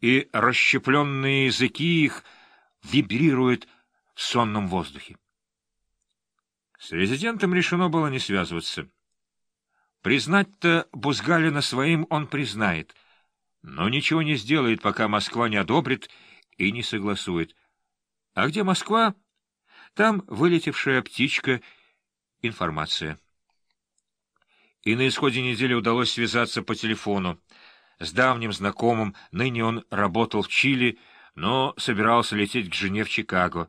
и расщепленные языки их вибрируют в сонном воздухе. С резидентом решено было не связываться. Признать-то Бузгалина своим он признает, но ничего не сделает, пока Москва не одобрит и не согласует. А где Москва? Там вылетевшая птичка информация. И на исходе недели удалось связаться по телефону. С давним знакомым, ныне он работал в Чили, но собирался лететь к жене в Чикаго.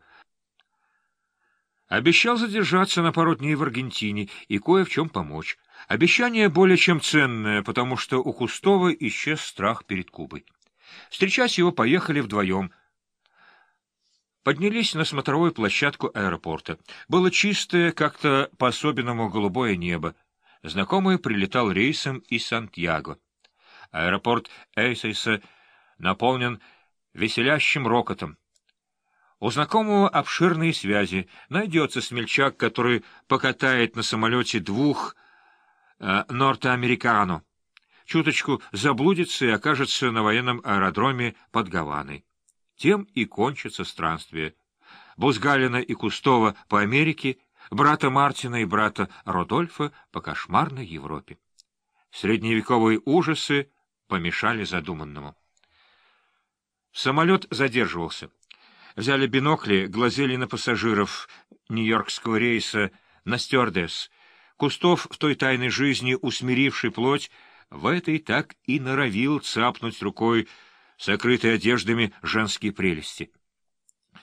Обещал задержаться на пару дней в Аргентине и кое в чем помочь. Обещание более чем ценное, потому что у Кустова исчез страх перед Кубой. Встречать его поехали вдвоем. Поднялись на смотровую площадку аэропорта. Было чистое, как-то по-особенному голубое небо. Знакомый прилетал рейсом из Сантьяго. Аэропорт Эйсейса наполнен веселящим рокотом. У знакомого обширные связи. Найдется смельчак, который покатает на самолете двух э, нортоамерикано. Чуточку заблудится и окажется на военном аэродроме под Гаваной. Тем и кончится странствие. Бузгалина и Кустова по Америке, брата Мартина и брата Родольфа по кошмарной Европе. Средневековые ужасы помешали задуманному. Самолет задерживался взяли бинокли, глазели на пассажиров нью-йоркского рейса, на стюардесс. Кустов в той тайной жизни, усмиривший плоть, в этой так и норовил цапнуть рукой, сокрытой одеждами, женские прелести.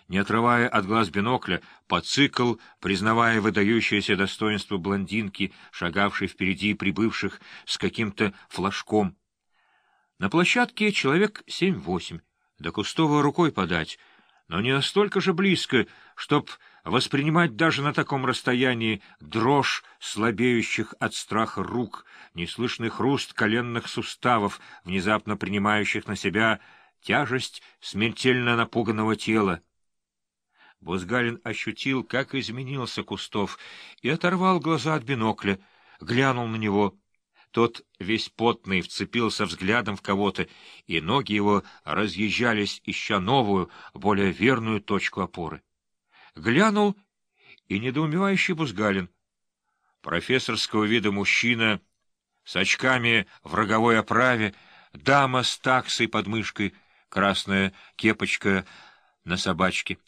Не отрывая от глаз бинокля, поцикл, признавая выдающееся достоинство блондинки, шагавшей впереди прибывших с каким-то флажком. На площадке человек семь-восемь, до Кустова рукой подать — но не настолько же близко, чтоб воспринимать даже на таком расстоянии дрожь слабеющих от страха рук, неслышный хруст коленных суставов, внезапно принимающих на себя тяжесть смертельно напуганного тела. Бузгалин ощутил, как изменился Кустов, и оторвал глаза от бинокля, глянул на него — тот, весь потный, вцепился взглядом в кого-то, и ноги его разъезжались, ища новую, более верную точку опоры. Глянул и недоумевающий Бузгалин. Профессорского вида мужчина с очками в роговой оправе, дама с таксой под мышкой, красная кепочка на собачке.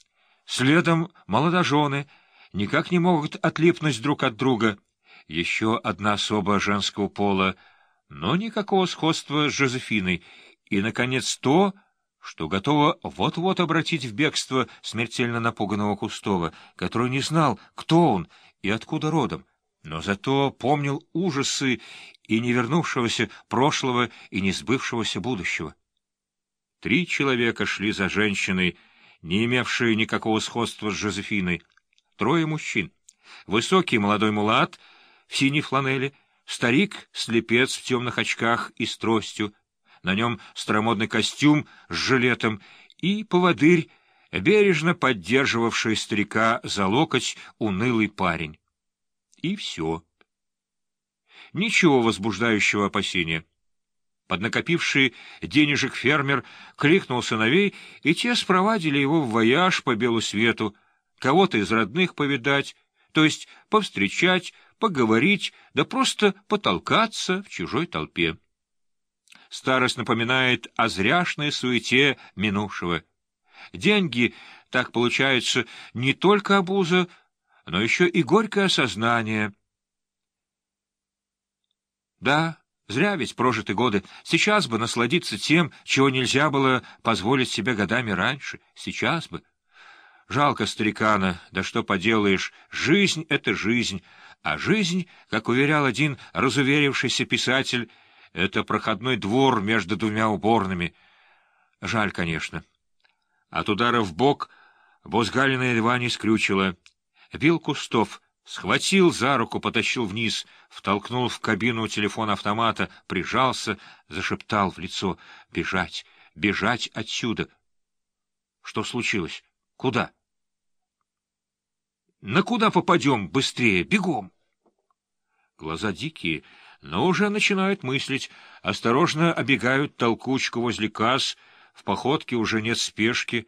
Следом молодожены никак не могут отлипнуть друг от друга — еще одна особа женского пола, но никакого сходства с Жозефиной, и, наконец, то, что готово вот-вот обратить в бегство смертельно напуганного Кустова, который не знал, кто он и откуда родом, но зато помнил ужасы и не вернувшегося прошлого и не сбывшегося будущего. Три человека шли за женщиной, не имевшие никакого сходства с Жозефиной, трое мужчин. Высокий молодой мулат — в синей фланели, старик-слепец в темных очках и с тростью, на нем старомодный костюм с жилетом и поводырь, бережно поддерживавший старика за локоть унылый парень. И все. Ничего возбуждающего опасения. Поднакопивший денежек фермер кликнул сыновей, и те спровадили его в вояж по белу свету, кого-то из родных повидать, то есть повстречать, поговорить, да просто потолкаться в чужой толпе. Старость напоминает о зряшной суете минувшего. Деньги, так получается, не только обуза, но еще и горькое осознание. Да, зря ведь прожиты годы. Сейчас бы насладиться тем, чего нельзя было позволить себе годами раньше. Сейчас бы. Жалко старикана, да что поделаешь, жизнь — это жизнь, а жизнь, как уверял один разуверившийся писатель, — это проходной двор между двумя уборными. Жаль, конечно. От удара в бок Бозгалина едва не скрючила. Бил Кустов, схватил за руку, потащил вниз, втолкнул в кабину телефон автомата, прижался, зашептал в лицо — бежать, бежать отсюда. Что случилось? Куда? — на куда попадем быстрее? Бегом! Глаза дикие, но уже начинают мыслить, осторожно обегают толкучку возле касс, в походке уже нет спешки,